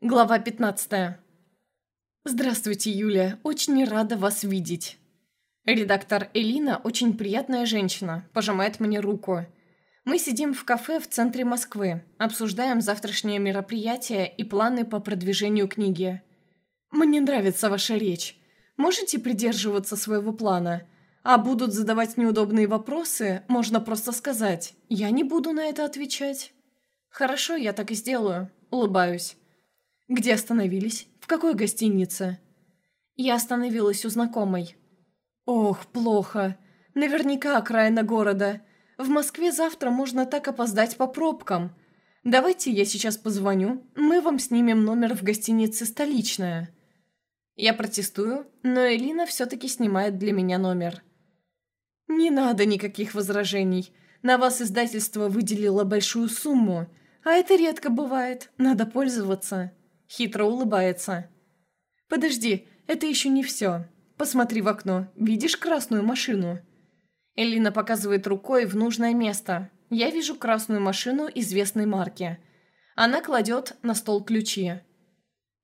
Глава 15. Здравствуйте, Юлия. Очень рада вас видеть. Редактор Элина очень приятная женщина, пожимает мне руку. Мы сидим в кафе в центре Москвы, обсуждаем завтрашнее мероприятие и планы по продвижению книги. Мне нравится ваша речь. Можете придерживаться своего плана? А будут задавать неудобные вопросы, можно просто сказать «я не буду на это отвечать». Хорошо, я так и сделаю. Улыбаюсь. «Где остановились? В какой гостинице?» Я остановилась у знакомой. «Ох, плохо. Наверняка окраина города. В Москве завтра можно так опоздать по пробкам. Давайте я сейчас позвоню, мы вам снимем номер в гостинице «Столичная». Я протестую, но Элина все-таки снимает для меня номер. «Не надо никаких возражений. На вас издательство выделило большую сумму, а это редко бывает, надо пользоваться». Хитро улыбается. «Подожди, это еще не все. Посмотри в окно. Видишь красную машину?» Элина показывает рукой в нужное место. Я вижу красную машину известной марки. Она кладет на стол ключи.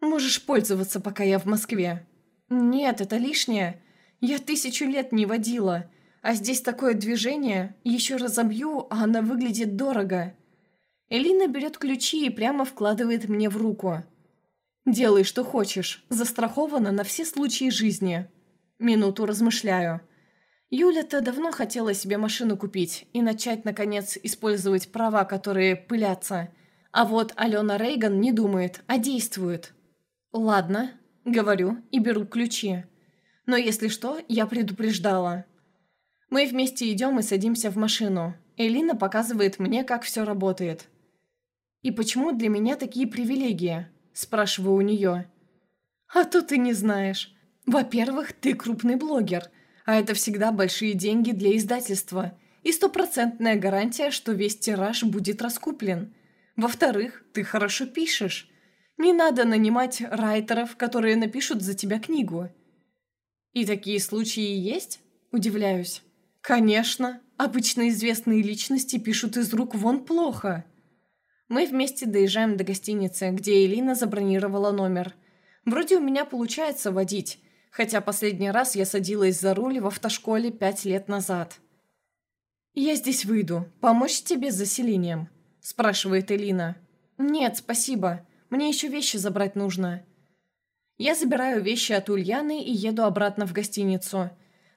«Можешь пользоваться, пока я в Москве». «Нет, это лишнее. Я тысячу лет не водила. А здесь такое движение. Еще разобью, а она выглядит дорого». Элина берет ключи и прямо вкладывает мне в руку. Делай, что хочешь. Застрахована на все случаи жизни. Минуту размышляю. Юля-то давно хотела себе машину купить и начать, наконец, использовать права, которые пылятся. А вот Алена Рейган не думает, а действует. «Ладно», — говорю и беру ключи. Но если что, я предупреждала. Мы вместе идем и садимся в машину. Элина показывает мне, как все работает. И почему для меня такие привилегии? Спрашиваю у нее. А то ты не знаешь. Во-первых, ты крупный блогер, а это всегда большие деньги для издательства и стопроцентная гарантия, что весь тираж будет раскуплен. Во-вторых, ты хорошо пишешь. Не надо нанимать райтеров, которые напишут за тебя книгу. И такие случаи есть? Удивляюсь. Конечно, обычно известные личности пишут из рук вон плохо. Мы вместе доезжаем до гостиницы, где Элина забронировала номер. Вроде у меня получается водить, хотя последний раз я садилась за руль в автошколе пять лет назад. «Я здесь выйду. Помочь тебе с заселением?» – спрашивает Элина. «Нет, спасибо. Мне еще вещи забрать нужно». Я забираю вещи от Ульяны и еду обратно в гостиницу.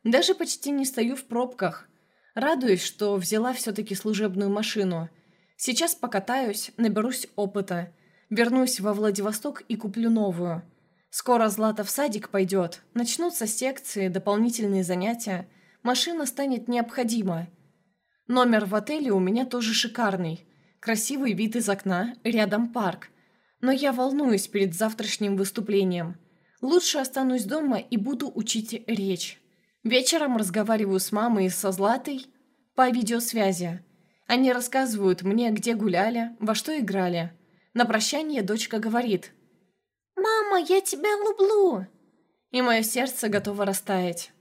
Даже почти не стою в пробках. Радуюсь, что взяла все-таки служебную машину – Сейчас покатаюсь, наберусь опыта. Вернусь во Владивосток и куплю новую. Скоро Злата в садик пойдет. Начнутся секции, дополнительные занятия. Машина станет необходима. Номер в отеле у меня тоже шикарный. Красивый вид из окна, рядом парк. Но я волнуюсь перед завтрашним выступлением. Лучше останусь дома и буду учить речь. Вечером разговариваю с мамой и со Златой по видеосвязи. Они рассказывают мне, где гуляли, во что играли. На прощание дочка говорит «Мама, я тебя люблю!» И мое сердце готово растаять.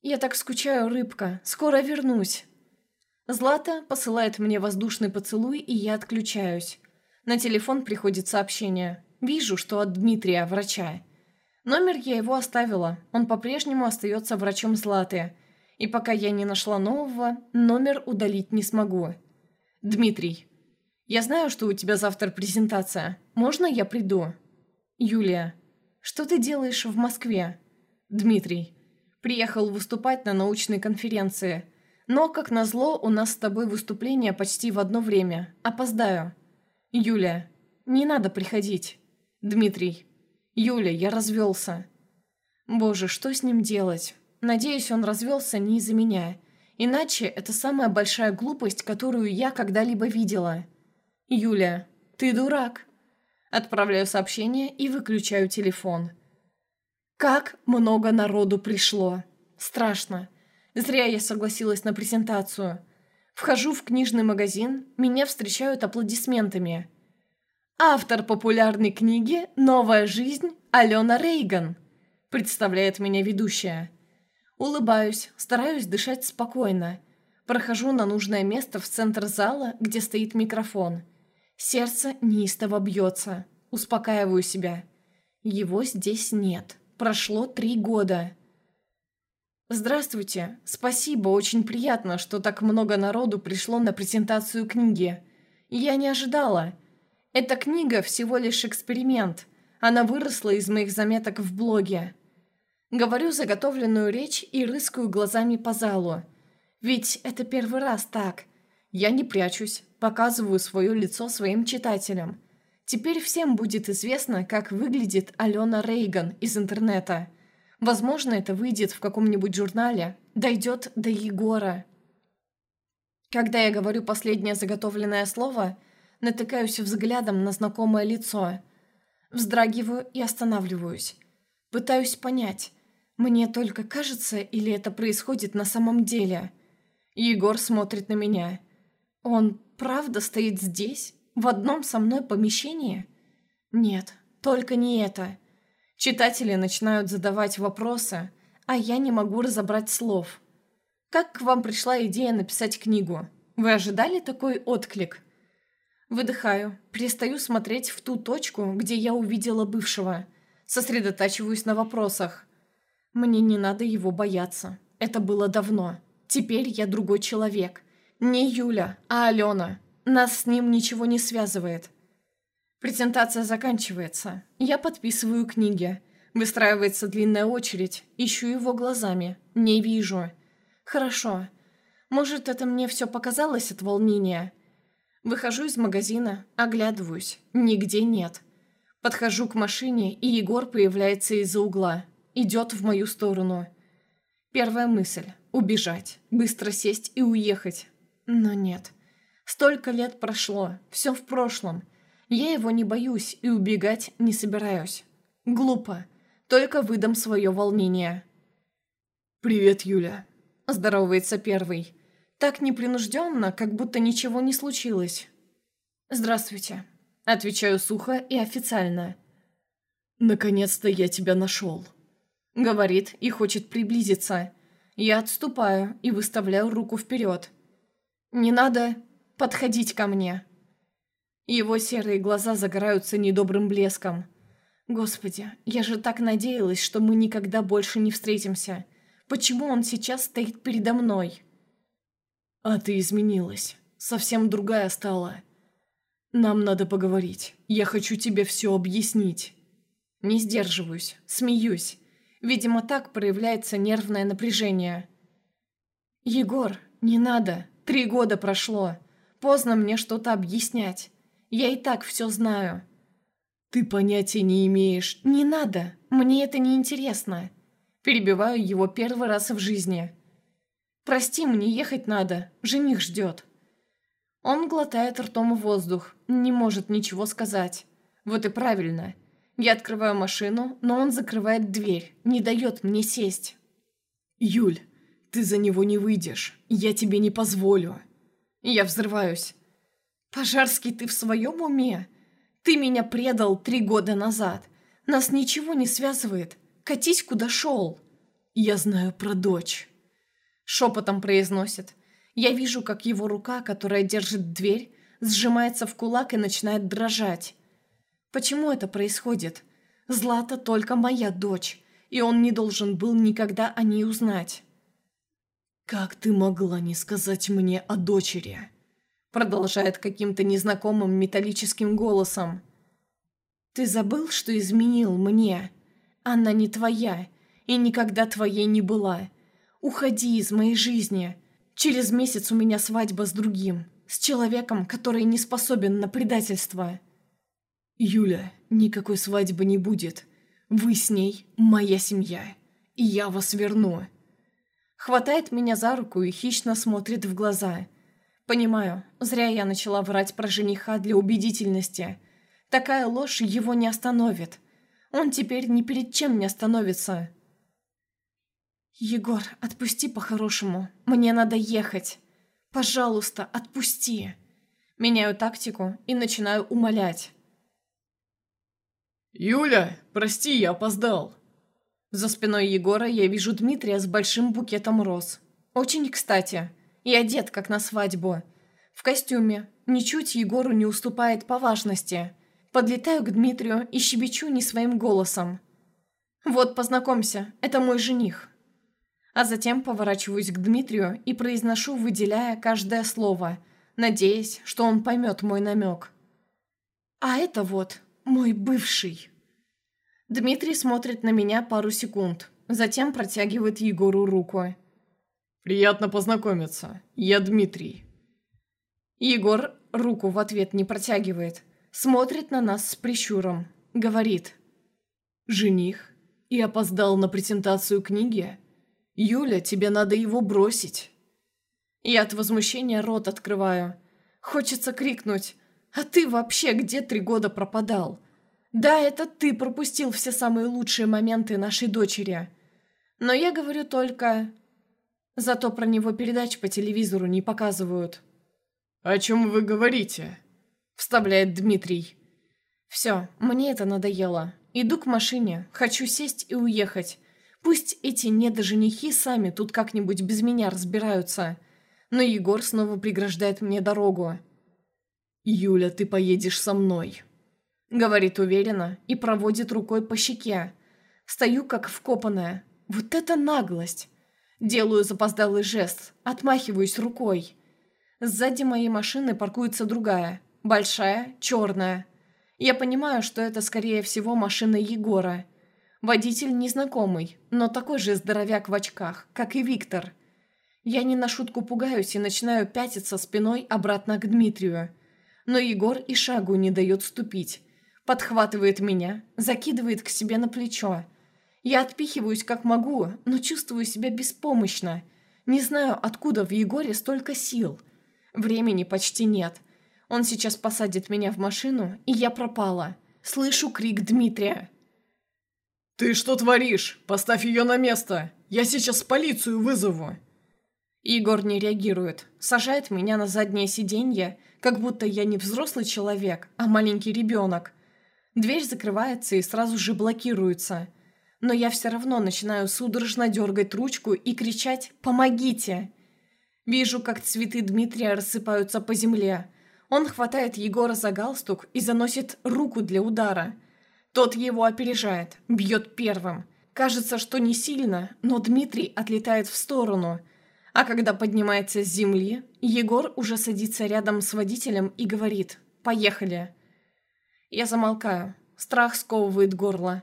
Я так скучаю, рыбка, скоро вернусь. Злата посылает мне воздушный поцелуй, и я отключаюсь. На телефон приходит сообщение. Вижу, что от Дмитрия, врача. Номер я его оставила, он по-прежнему остается врачом Златы – и пока я не нашла нового, номер удалить не смогу. Дмитрий, я знаю, что у тебя завтра презентация. Можно я приду? Юлия, что ты делаешь в Москве? Дмитрий, приехал выступать на научной конференции. Но, как назло, у нас с тобой выступление почти в одно время. Опоздаю. Юлия, не надо приходить. Дмитрий, Юля, я развелся. Боже, что с ним делать? Надеюсь, он развелся не из-за меня. Иначе это самая большая глупость, которую я когда-либо видела. Юля, ты дурак. Отправляю сообщение и выключаю телефон. Как много народу пришло. Страшно. Зря я согласилась на презентацию. Вхожу в книжный магазин, меня встречают аплодисментами. Автор популярной книги «Новая жизнь» Алена Рейган, представляет меня ведущая. Улыбаюсь, стараюсь дышать спокойно. Прохожу на нужное место в центр зала, где стоит микрофон. Сердце неистово бьется. Успокаиваю себя. Его здесь нет. Прошло три года. «Здравствуйте. Спасибо, очень приятно, что так много народу пришло на презентацию книги. Я не ожидала. Эта книга всего лишь эксперимент. Она выросла из моих заметок в блоге. Говорю заготовленную речь и рыскаю глазами по залу. Ведь это первый раз так. Я не прячусь, показываю свое лицо своим читателям. Теперь всем будет известно, как выглядит Алена Рейган из интернета. Возможно, это выйдет в каком-нибудь журнале, дойдет до Егора. Когда я говорю последнее заготовленное слово, натыкаюсь взглядом на знакомое лицо. Вздрагиваю и останавливаюсь. Пытаюсь понять, мне только кажется или это происходит на самом деле. Егор смотрит на меня. Он правда стоит здесь, в одном со мной помещении? Нет, только не это. Читатели начинают задавать вопросы, а я не могу разобрать слов. Как к вам пришла идея написать книгу? Вы ожидали такой отклик? Выдыхаю, перестаю смотреть в ту точку, где я увидела бывшего. Сосредотачиваюсь на вопросах. Мне не надо его бояться. Это было давно. Теперь я другой человек. Не Юля, а Алена. Нас с ним ничего не связывает. Презентация заканчивается. Я подписываю книги. Выстраивается длинная очередь. Ищу его глазами. Не вижу. Хорошо. Может, это мне все показалось от волнения? Выхожу из магазина, оглядываюсь. Нигде нет. Подхожу к машине, и Егор появляется из-за угла. Идет в мою сторону. Первая мысль – убежать, быстро сесть и уехать. Но нет. Столько лет прошло, все в прошлом. Я его не боюсь и убегать не собираюсь. Глупо. Только выдам свое волнение. «Привет, Юля», – здоровается первый. Так непринужденно, как будто ничего не случилось. «Здравствуйте», – отвечаю сухо и официально. «Наконец-то я тебя нашел», – говорит и хочет приблизиться. Я отступаю и выставляю руку вперед. «Не надо подходить ко мне». Его серые глаза загораются недобрым блеском. «Господи, я же так надеялась, что мы никогда больше не встретимся. Почему он сейчас стоит передо мной?» «А ты изменилась. Совсем другая стала. Нам надо поговорить. Я хочу тебе все объяснить». Не сдерживаюсь, смеюсь. Видимо, так проявляется нервное напряжение. «Егор, не надо. Три года прошло. Поздно мне что-то объяснять. Я и так все знаю». «Ты понятия не имеешь». «Не надо. Мне это не интересно». Перебиваю его первый раз в жизни. «Прости, мне ехать надо. Жених ждет». Он глотает ртом воздух, не может ничего сказать. Вот и правильно. Я открываю машину, но он закрывает дверь, не дает мне сесть. «Юль, ты за него не выйдешь. Я тебе не позволю». Я взрываюсь. «Пожарский, ты в своем уме? Ты меня предал три года назад. Нас ничего не связывает. Катись, куда шел». «Я знаю про дочь». Шепотом произносит. Я вижу, как его рука, которая держит дверь, сжимается в кулак и начинает дрожать. Почему это происходит? Злата только моя дочь, и он не должен был никогда о ней узнать. «Как ты могла не сказать мне о дочери?» Продолжает каким-то незнакомым металлическим голосом. «Ты забыл, что изменил мне? Она не твоя и никогда твоей не была. Уходи из моей жизни. Через месяц у меня свадьба с другим, с человеком, который не способен на предательство». «Юля, никакой свадьбы не будет. Вы с ней моя семья, и я вас верну». Хватает меня за руку и хищно смотрит в глаза. Понимаю, зря я начала врать про жениха для убедительности. Такая ложь его не остановит. Он теперь ни перед чем не остановится. «Егор, отпусти по-хорошему. Мне надо ехать. Пожалуйста, отпусти». Меняю тактику и начинаю умолять. «Юля, прости, я опоздал!» За спиной Егора я вижу Дмитрия с большим букетом роз. Очень кстати. И одет, как на свадьбу. В костюме. Ничуть Егору не уступает по важности. Подлетаю к Дмитрию и щебечу не своим голосом. «Вот, познакомься, это мой жених». А затем поворачиваюсь к Дмитрию и произношу, выделяя каждое слово, надеясь, что он поймет мой намек. «А это вот мой бывший». Дмитрий смотрит на меня пару секунд, затем протягивает Егору руку. «Приятно познакомиться. Я Дмитрий». Егор руку в ответ не протягивает, смотрит на нас с прищуром, говорит. «Жених? И опоздал на презентацию книги? Юля, тебе надо его бросить». Я от возмущения рот открываю. Хочется крикнуть. «А ты вообще где три года пропадал?» «Да, это ты пропустил все самые лучшие моменты нашей дочери». Но я говорю только... Зато про него передач по телевизору не показывают. «О чем вы говорите?» Вставляет Дмитрий. «Все, мне это надоело. Иду к машине, хочу сесть и уехать. Пусть эти недоженихи сами тут как-нибудь без меня разбираются. Но Егор снова преграждает мне дорогу. «Юля, ты поедешь со мной», — говорит уверенно и проводит рукой по щеке. Стою как вкопанная. Вот это наглость! Делаю запоздалый жест, отмахиваюсь рукой. Сзади моей машины паркуется другая, большая, черная. Я понимаю, что это, скорее всего, машина Егора. Водитель незнакомый, но такой же здоровяк в очках, как и Виктор. Я не на шутку пугаюсь и начинаю пятиться спиной обратно к Дмитрию. Но Егор и шагу не дает ступить. Подхватывает меня, закидывает к себе на плечо. Я отпихиваюсь как могу, но чувствую себя беспомощно. Не знаю, откуда в Егоре столько сил. Времени почти нет. Он сейчас посадит меня в машину, и я пропала. Слышу крик Дмитрия. «Ты что творишь? Поставь ее на место! Я сейчас полицию вызову!» Егор не реагирует. Сажает меня на заднее сиденье, как будто я не взрослый человек, а маленький ребенок. Дверь закрывается и сразу же блокируется. Но я все равно начинаю судорожно дергать ручку и кричать «Помогите!». Вижу, как цветы Дмитрия рассыпаются по земле. Он хватает Егора за галстук и заносит руку для удара. Тот его опережает, бьет первым. Кажется, что не сильно, но Дмитрий отлетает в сторону. А когда поднимается с земли, Егор уже садится рядом с водителем и говорит «Поехали». Я замолкаю. Страх сковывает горло.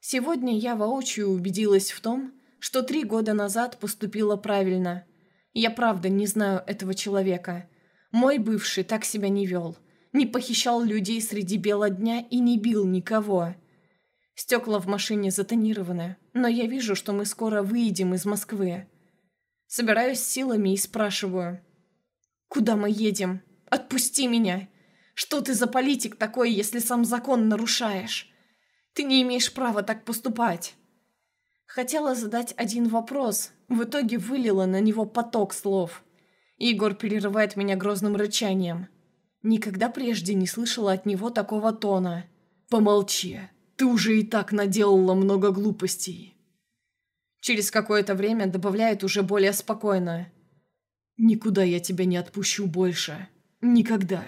Сегодня я воочию убедилась в том, что три года назад поступила правильно – я правда не знаю этого человека. Мой бывший так себя не вел. Не похищал людей среди бела дня и не бил никого. Стекла в машине затонированы, но я вижу, что мы скоро выедем из Москвы. Собираюсь силами и спрашиваю. «Куда мы едем? Отпусти меня! Что ты за политик такой, если сам закон нарушаешь? Ты не имеешь права так поступать!» Хотела задать один вопрос, в итоге вылила на него поток слов. Игорь перерывает меня грозным рычанием. Никогда прежде не слышала от него такого тона. «Помолчи, ты уже и так наделала много глупостей». Через какое-то время добавляет уже более спокойно. «Никуда я тебя не отпущу больше. Никогда».